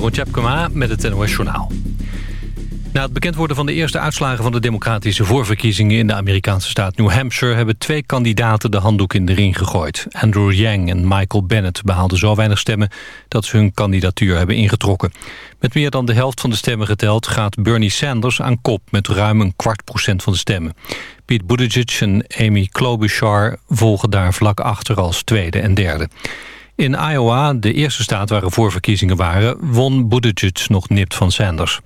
Jeroen Tjepkema met het NOS Journaal. Na het bekend worden van de eerste uitslagen van de democratische voorverkiezingen in de Amerikaanse staat New Hampshire hebben twee kandidaten de handdoek in de ring gegooid. Andrew Yang en Michael Bennett behaalden zo weinig stemmen dat ze hun kandidatuur hebben ingetrokken. Met meer dan de helft van de stemmen geteld gaat Bernie Sanders aan kop met ruim een kwart procent van de stemmen. Pete Buttigieg en Amy Klobuchar volgen daar vlak achter als tweede en derde. In Iowa, de eerste staat waar er voorverkiezingen waren... won Buttigieg nog nipt van Sanders.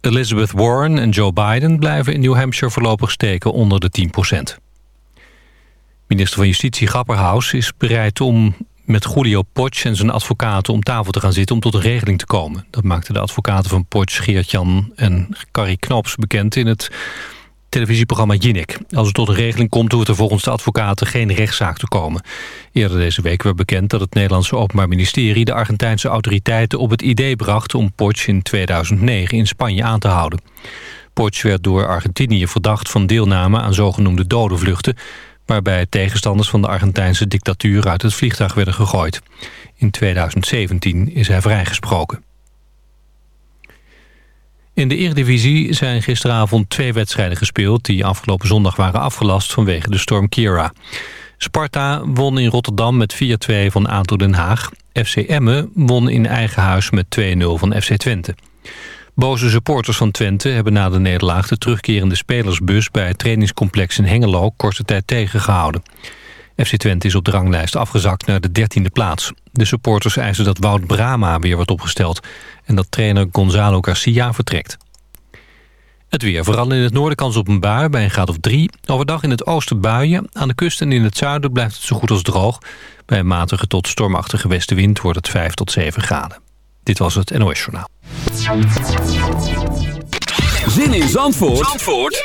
Elizabeth Warren en Joe Biden blijven in New Hampshire voorlopig steken onder de 10% Minister van Justitie Grapperhaus is bereid om met Julio Potsch en zijn advocaten om tafel te gaan zitten om tot een regeling te komen. Dat maakten de advocaten van Potsch, Geert-Jan en Carrie Knops bekend in het televisieprogramma Jinek. Als het tot een regeling komt, hoeft er volgens de advocaten geen rechtszaak te komen. Eerder deze week werd bekend dat het Nederlandse Openbaar Ministerie... de Argentijnse autoriteiten op het idee bracht om Potsch in 2009 in Spanje aan te houden. Potsch werd door Argentinië verdacht van deelname aan zogenoemde dodenvluchten... waarbij tegenstanders van de Argentijnse dictatuur uit het vliegtuig werden gegooid. In 2017 is hij vrijgesproken. In de Eredivisie zijn gisteravond twee wedstrijden gespeeld... die afgelopen zondag waren afgelast vanwege de storm Kira. Sparta won in Rotterdam met 4-2 van ADO Den Haag. FC Emmen won in eigen huis met 2-0 van FC Twente. Boze supporters van Twente hebben na de nederlaag... de terugkerende spelersbus bij het trainingscomplex in Hengelo... korte tijd tegengehouden. FC Twente is op de ranglijst afgezakt naar de dertiende plaats. De supporters eisen dat Wout Brama weer wordt opgesteld... en dat trainer Gonzalo Garcia vertrekt. Het weer. Vooral in het noorden kans op een bui bij een graad of drie. Overdag in het oosten buien. Aan de kust en in het zuiden blijft het zo goed als droog. Bij een matige tot stormachtige westenwind wordt het 5 tot 7 graden. Dit was het NOS Journaal. Zin in Zandvoort, Zandvoort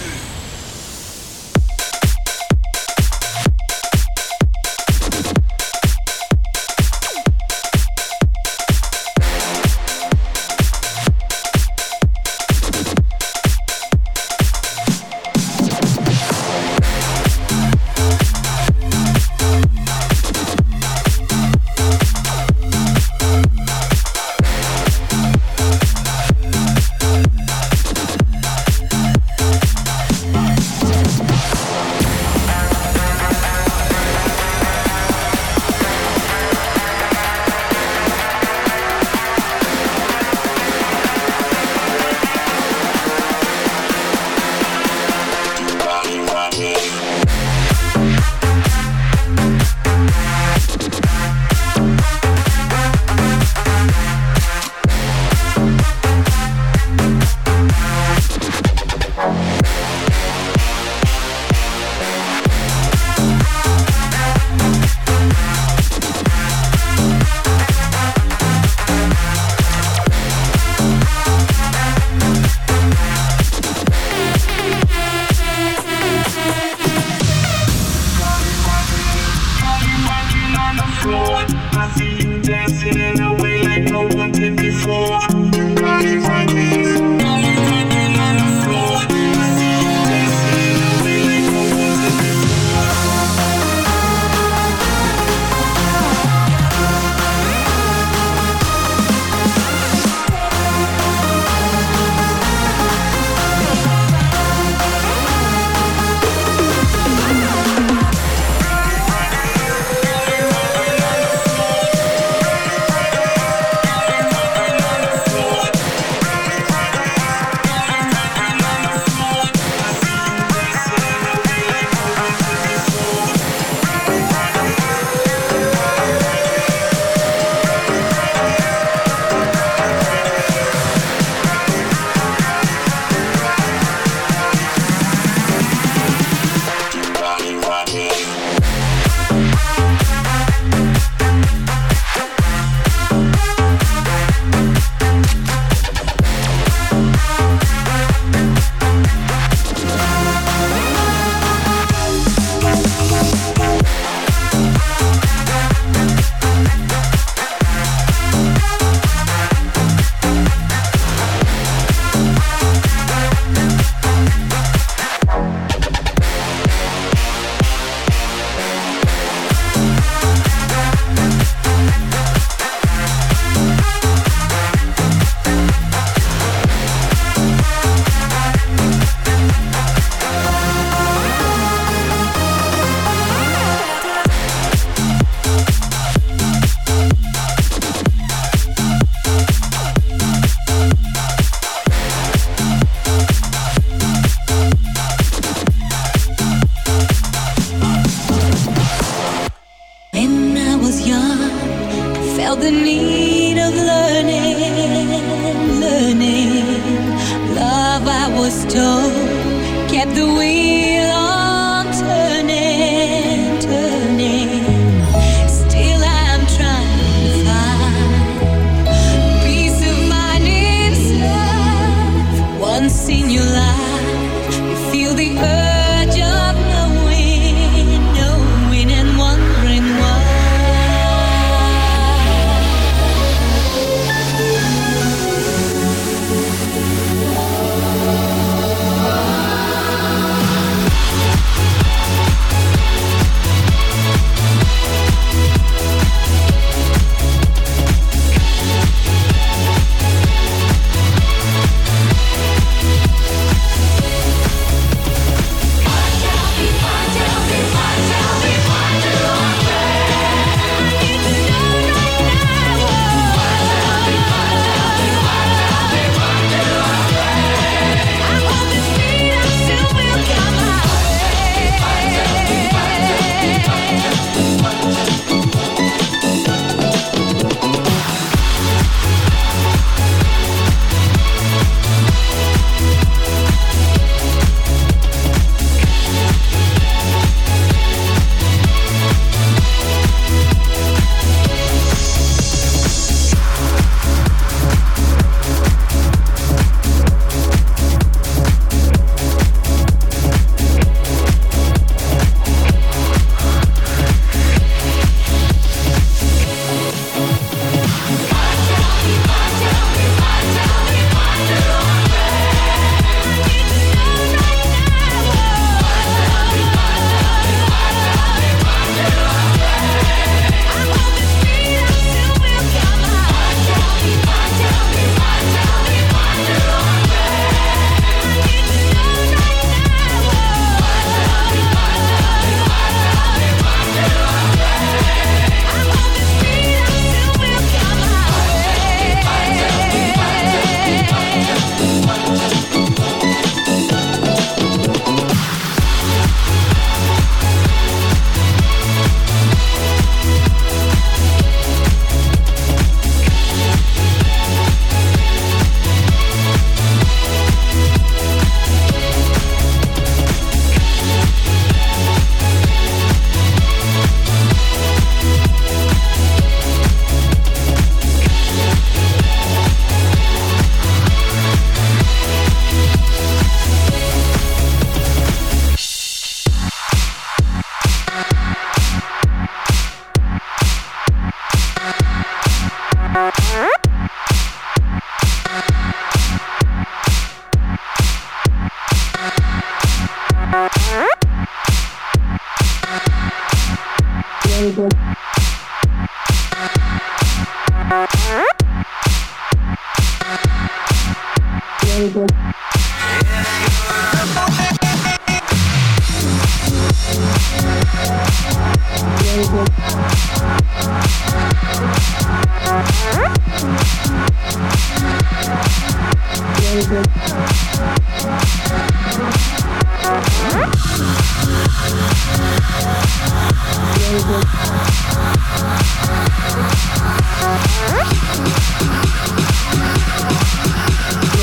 was told. Kept the wind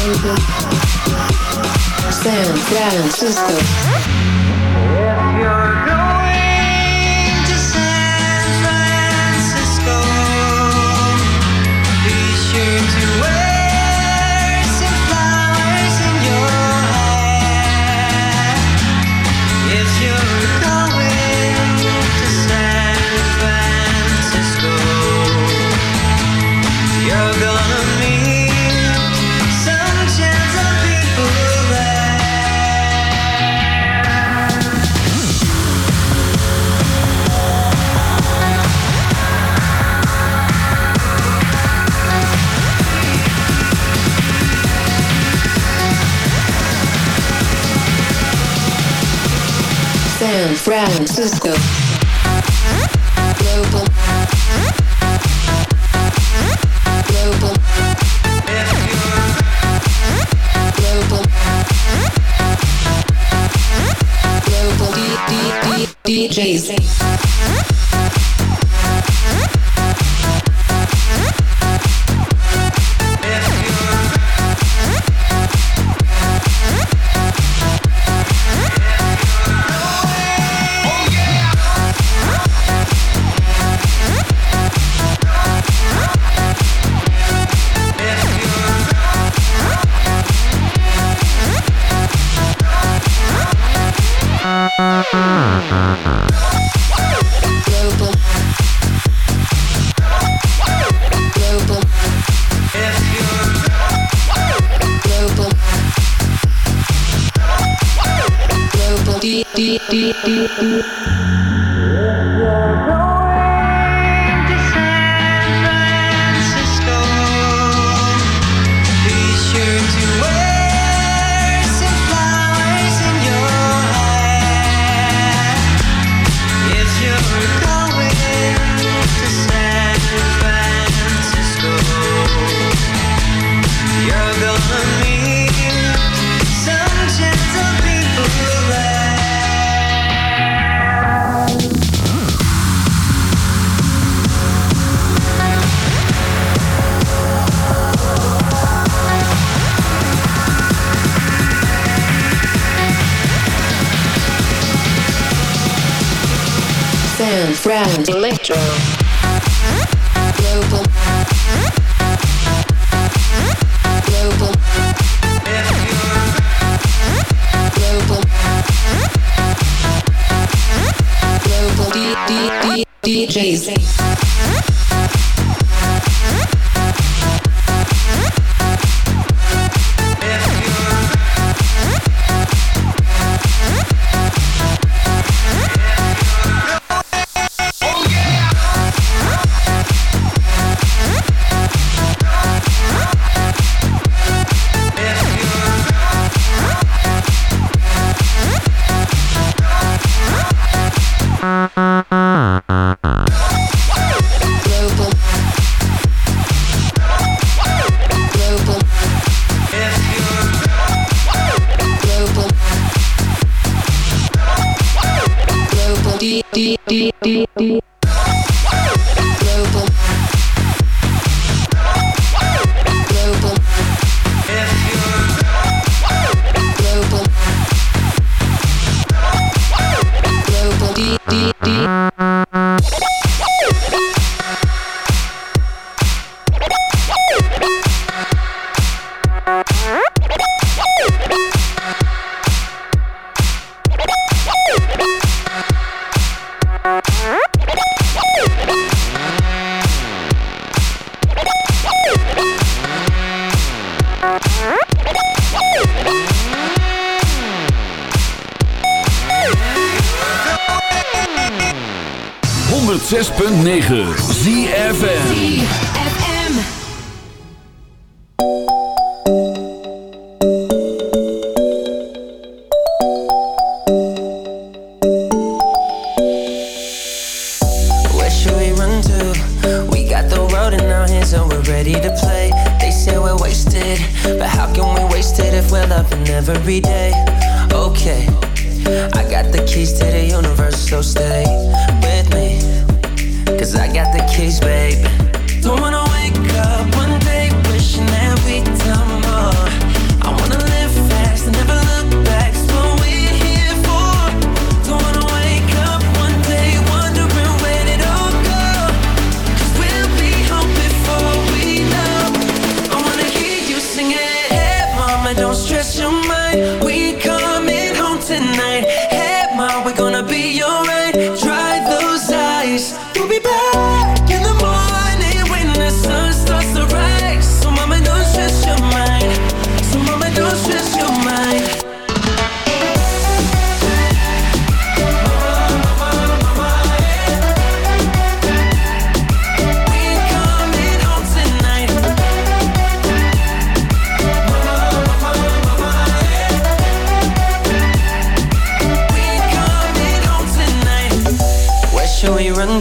Cuba, San Francisco. Francisco. Global. Global. Global. Global DJs.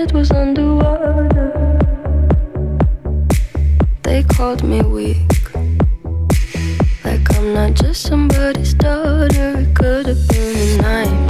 head was underwater. They called me weak. Like I'm not just somebody's daughter. It could have been a nightmare.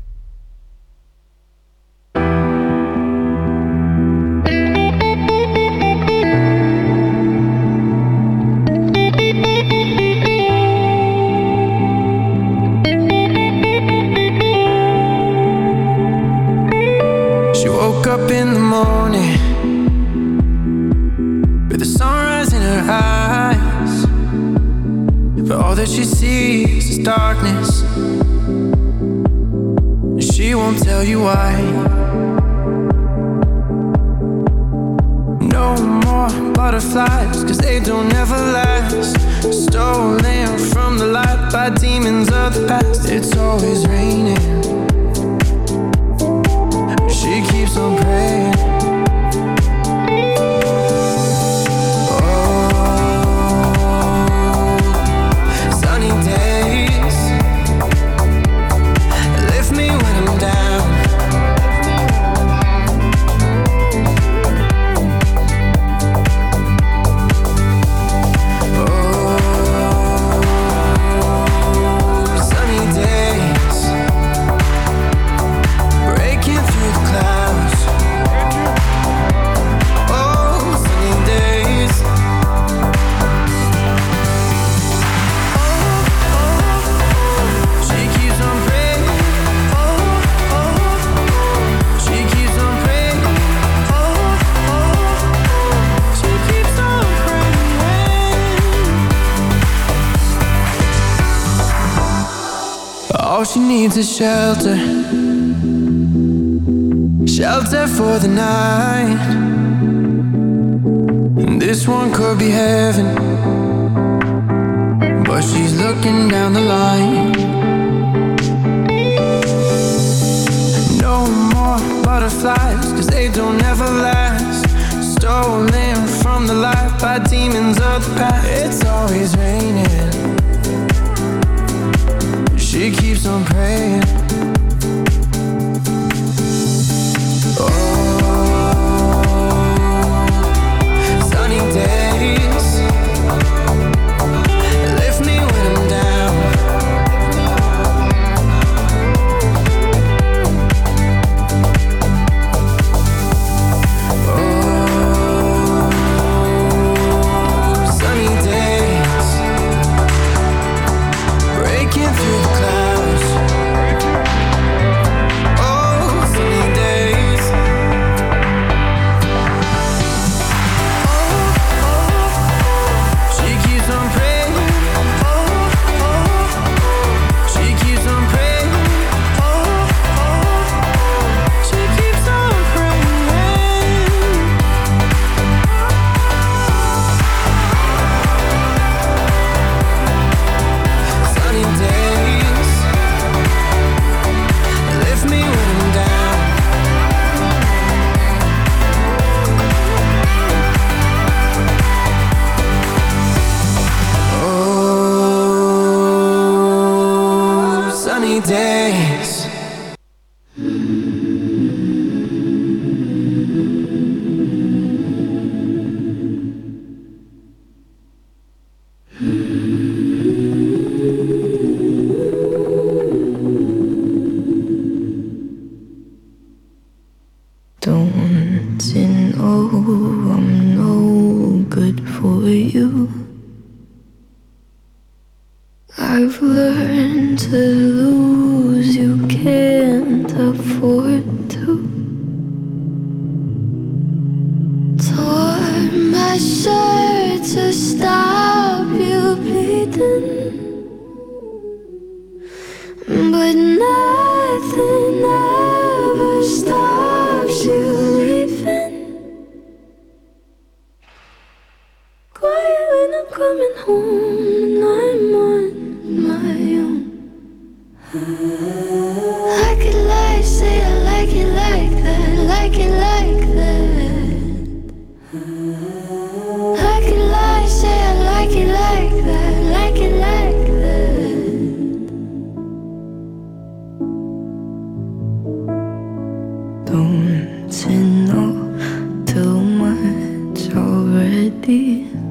Don't you know too much already?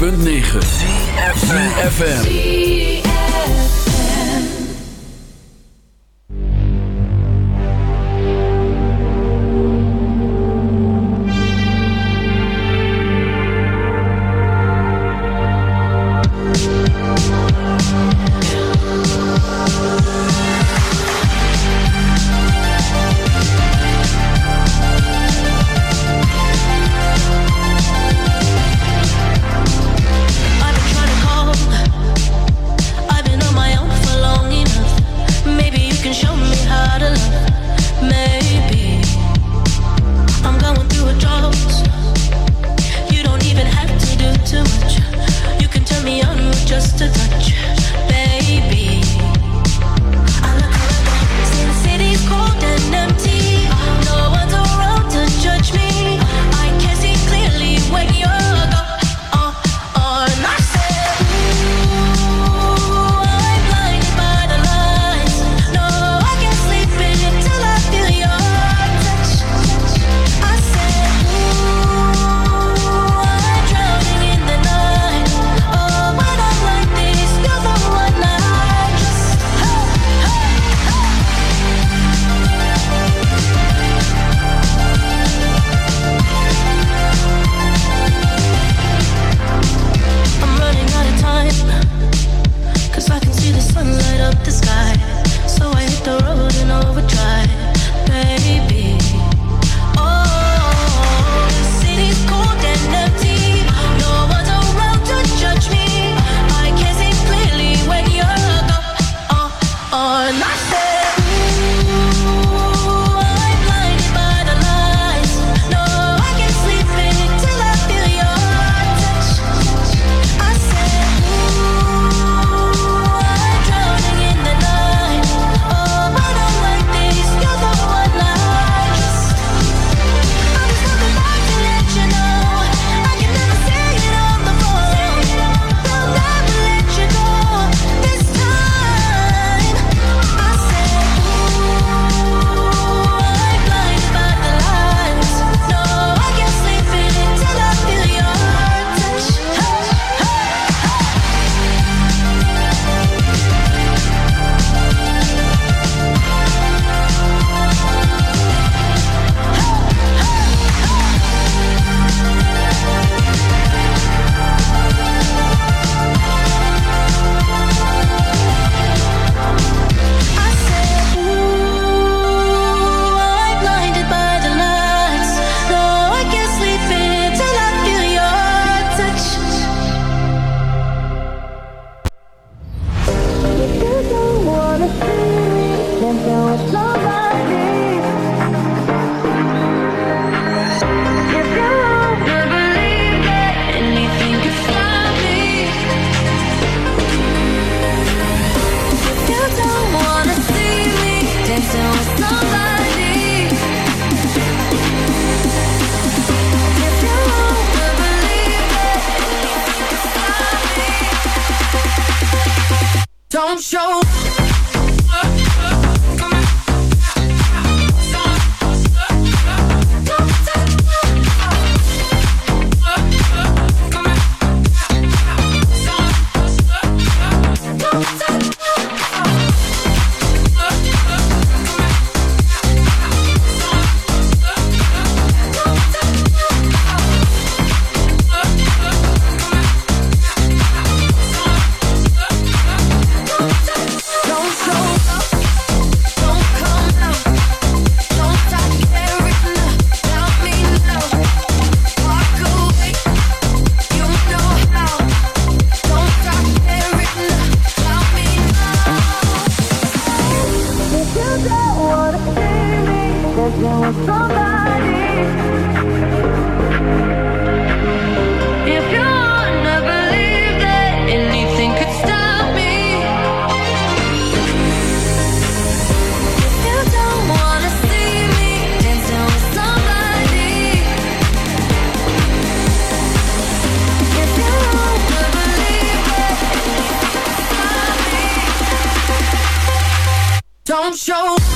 Bündnis. don't show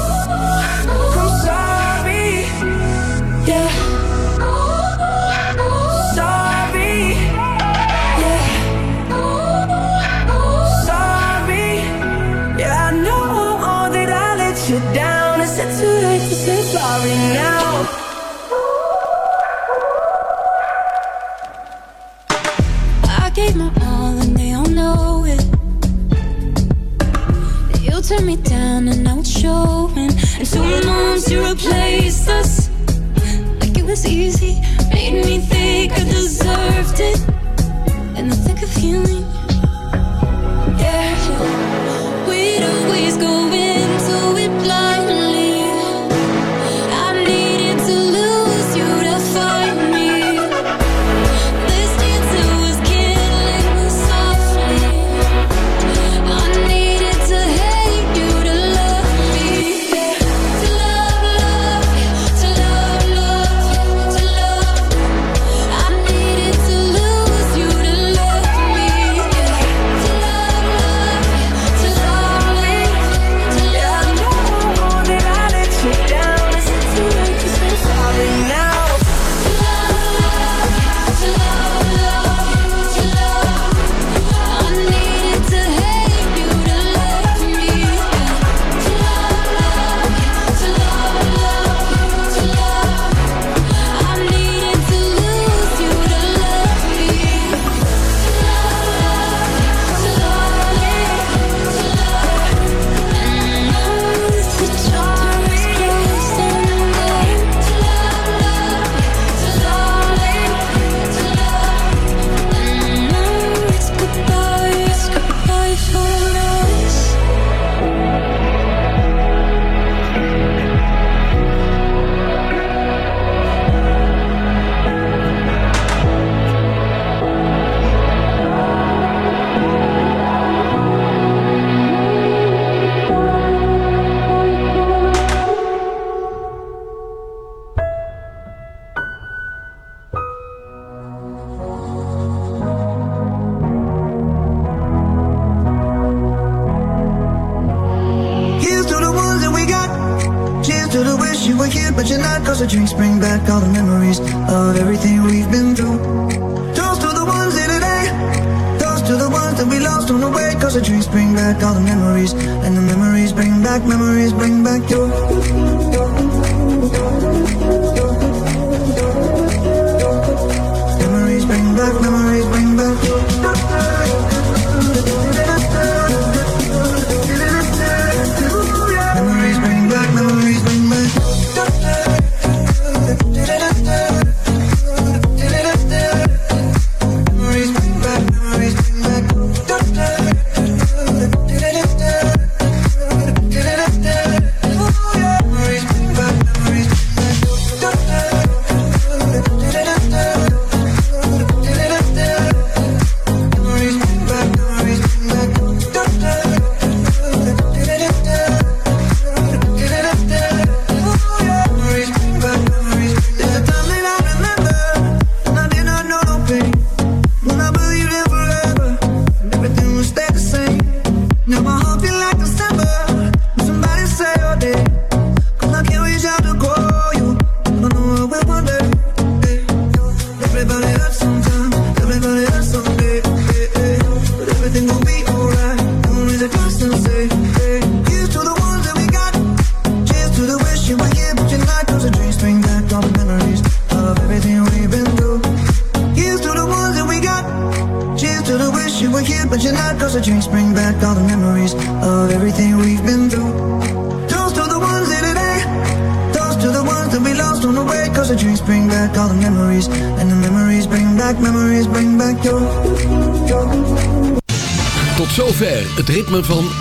Easy. Made me think I deserved it.